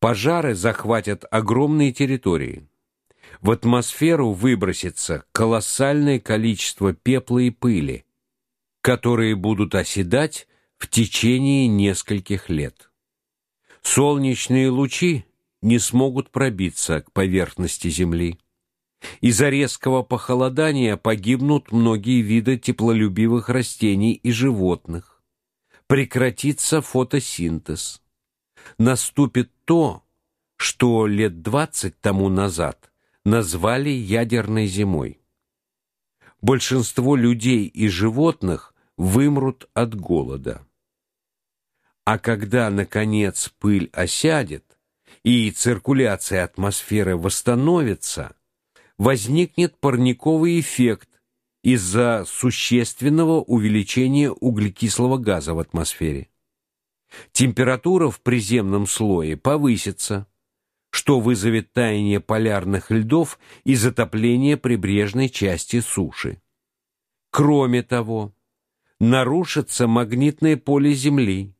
Пожары захватят огромные территории. В атмосферу выбросится колоссальное количество пепла и пыли, которые будут оседать в течение нескольких лет. Солнечные лучи не смогут пробиться к поверхности Земли. Из-за резкого похолодания погибнут многие виды теплолюбивых растений и животных. Прекратится фотосинтез. Наступит то, что лет двадцать тому назад назвали ядерной зимой. Большинство людей и животных вымрут от голода. А когда наконец пыль осядет и циркуляция атмосферы восстановится, возникнет парниковый эффект из-за существенного увеличения углекислого газа в атмосфере. Температура в приземном слое повысится, что вызовет таяние полярных льдов и затопление прибрежной части суши. Кроме того, нарушится магнитное поле Земли,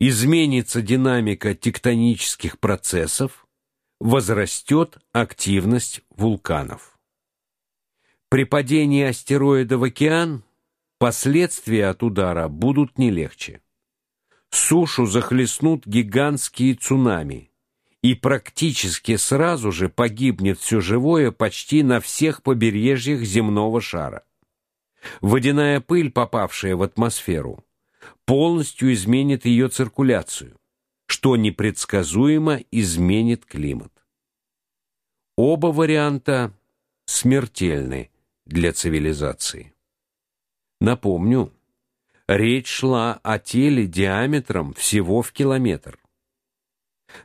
изменится динамика тектонических процессов, возрастет активность вулканов. При падении астероида в океан последствия от удара будут не легче. Сушу захлестнут гигантские цунами, и практически сразу же погибнет все живое почти на всех побережьях земного шара. Водяная пыль, попавшая в атмосферу, полностью изменит ее циркуляцию что непредсказуемо изменит климат. Оба варианта смертельны для цивилизации. Напомню, речь шла о теле диаметром всего в километр.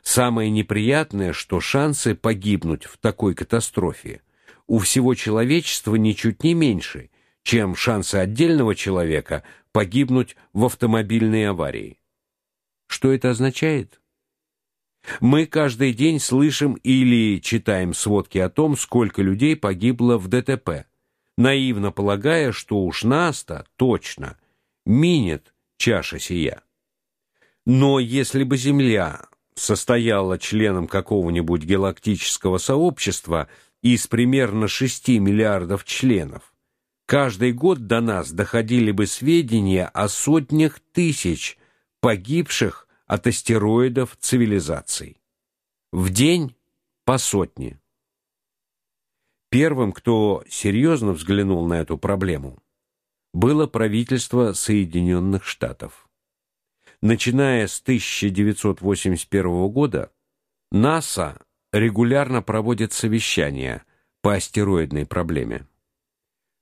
Самое неприятное, что шансы погибнуть в такой катастрофе у всего человечества ничуть не меньше, чем шансы отдельного человека погибнуть в автомобильной аварии. Что это означает? Мы каждый день слышим или читаем сводки о том, сколько людей погибло в ДТП, наивно полагая, что уж нас-то точно минет чаша сия. Но если бы Земля состояла членом какого-нибудь галактического сообщества из примерно 6 миллиардов членов, каждый год до нас доходили бы сведения о сотнях тысяч погибших от астероидов цивилизаций. В день по сотне. Первым, кто серьезно взглянул на эту проблему, было правительство Соединенных Штатов. Начиная с 1981 года НАСА регулярно проводит совещания по астероидной проблеме.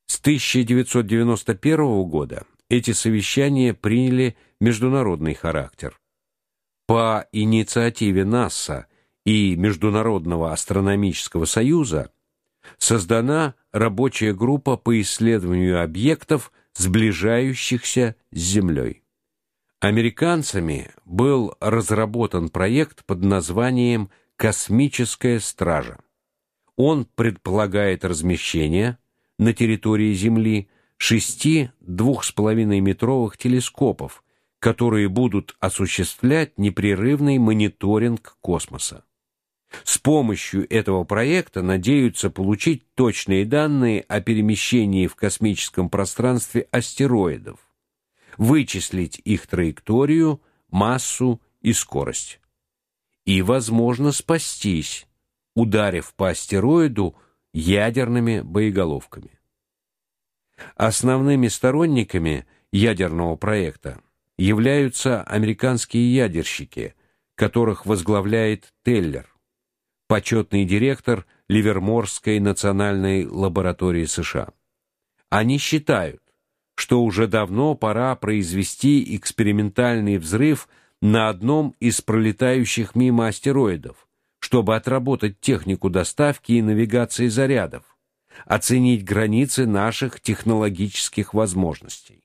С 1991 года эти совещания приняли международный характер. По инициативе НАСА и Международного астрономического союза создана рабочая группа по исследованию объектов, сближающихся с Землей. Американцами был разработан проект под названием Космическая стража. Он предполагает размещение на территории Земли шести 2,5-метровых телескопов, которые будут осуществлять непрерывный мониторинг космоса. С помощью этого проекта надеются получить точные данные о перемещении в космическом пространстве астероидов, вычислить их траекторию, массу и скорость. И, возможно, спастись, ударив по астероиду ядерными боеголовками. Основными сторонниками ядерного проекта являются американские ядерщики, которых возглавляет Теллер, почетный директор Ливерморской национальной лаборатории США. Они считают, что уже давно пора произвести экспериментальный взрыв на одном из пролетающих мимо астероидов, чтобы отработать технику доставки и навигации зарядов оценить границы наших технологических возможностей.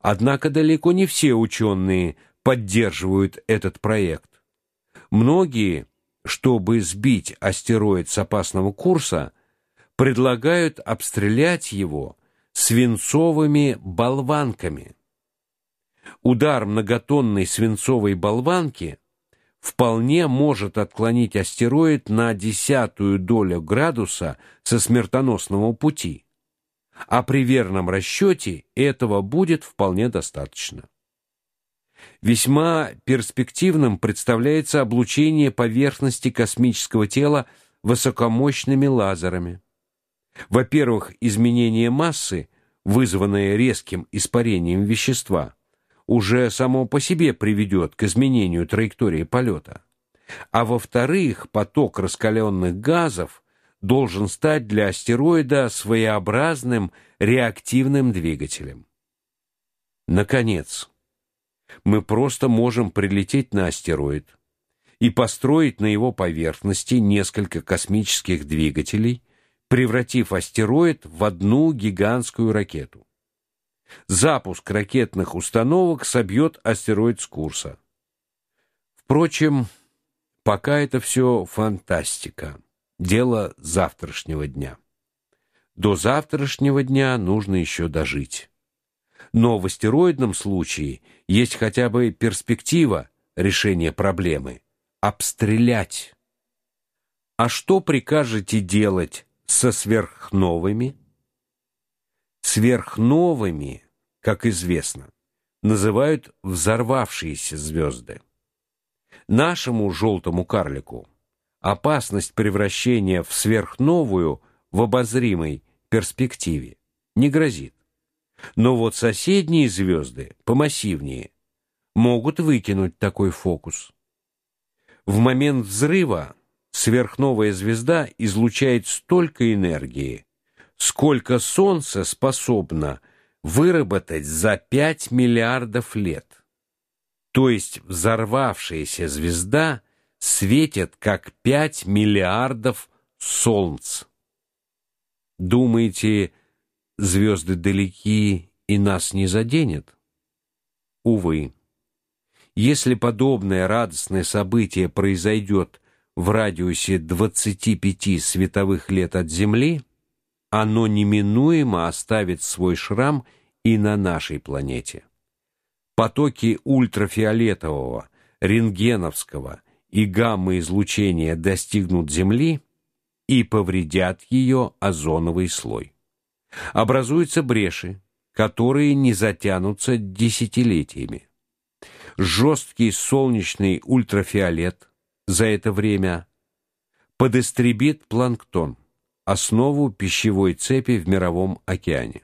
Однако далеко не все ученые поддерживают этот проект. Многие, чтобы сбить астероид с опасного курса, предлагают обстрелять его свинцовыми болванками. Удар многотонной свинцовой болванки вполне может отклонить астероид на десятую долю градуса со смертоносного пути. А при верном расчете этого будет вполне достаточно. Весьма перспективным представляется облучение поверхности космического тела высокомощными лазерами. Во-первых, изменение массы, вызванное резким испарением вещества, уже само по себе приведет к изменению траектории полета. А во-вторых, поток раскаленных газов должен стать для астероида своеобразным реактивным двигателем. Наконец, мы просто можем прилететь на астероид и построить на его поверхности несколько космических двигателей, превратив астероид в одну гигантскую ракету. Запуск ракетных установок собьет астероид с курса. Впрочем, пока это все фантастика, дело завтрашнего дня. До завтрашнего дня нужно еще дожить. Но в астероидном случае есть хотя бы перспектива решения проблемы обстрелять. А что прикажете делать со сверхновыми? Сверхновыми, как известно, называют взорвавшиеся звезды. Нашему желтому карлику опасность превращения в сверхновую в обозримой перспективе не грозит. Но вот соседние звезды, помассивнее, могут выкинуть такой фокус. В момент взрыва сверхновая звезда излучает столько энергии, сколько солнце способно выработать за 5 миллиардов лет. То есть взорвавшаяся звезда светит как 5 миллиардов солнц. Думаете, звезды далеки и нас не заденет? Увы. Если подобное радостное событие произойдет в радиусе 25 световых лет от Земли, оно неминуемо оставит свой шрам и на нашей планете. Потоки ультрафиолетового, рентгеновского и гамма-излучения достигнут Земли и повредят ее озоновый слой образуются бреши, которые не затянутся десятилетиями. Жесткий солнечный ультрафиолет за это время подостребит планктон, основу пищевой цепи в мировом океане.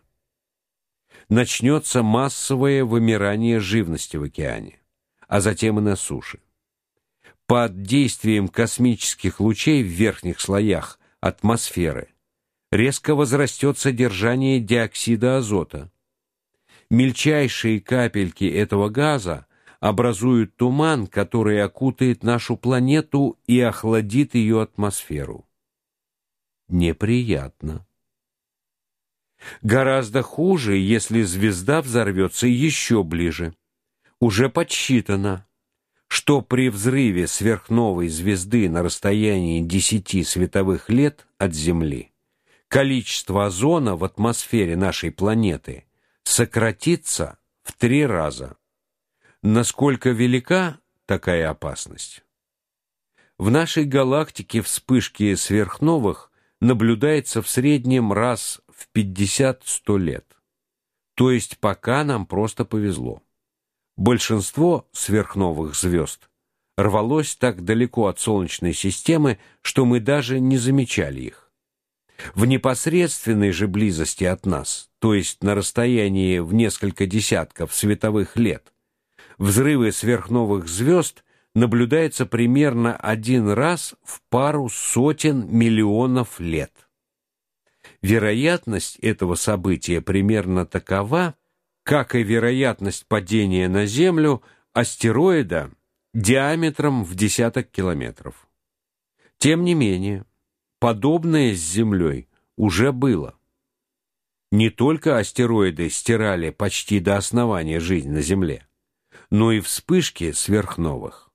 Начнется массовое вымирание живности в океане, а затем и на суше. Под действием космических лучей в верхних слоях атмосферы резко возрастет содержание диоксида азота. Мельчайшие капельки этого газа образуют туман, который окутает нашу планету и охладит ее атмосферу. Неприятно. Гораздо хуже, если звезда взорвется еще ближе. Уже подсчитано, что при взрыве сверхновой звезды на расстоянии 10 световых лет от Земли количество озона в атмосфере нашей планеты сократится в три раза. Насколько велика такая опасность? В нашей галактике вспышки сверхновых наблюдается в среднем раз в 50-100 лет. То есть пока нам просто повезло. Большинство сверхновых звезд рвалось так далеко от солнечной системы, что мы даже не замечали их. В непосредственной же близости от нас, то есть на расстоянии в несколько десятков световых лет, взрывы сверхновых звезд наблюдаются примерно один раз в пару сотен миллионов лет. Вероятность этого события примерно такова, как и вероятность падения на Землю астероида диаметром в десяток километров. Тем не менее, Подобное с Землей уже было. Не только астероиды стирали почти до основания жизнь на Земле, но и вспышки сверхновых.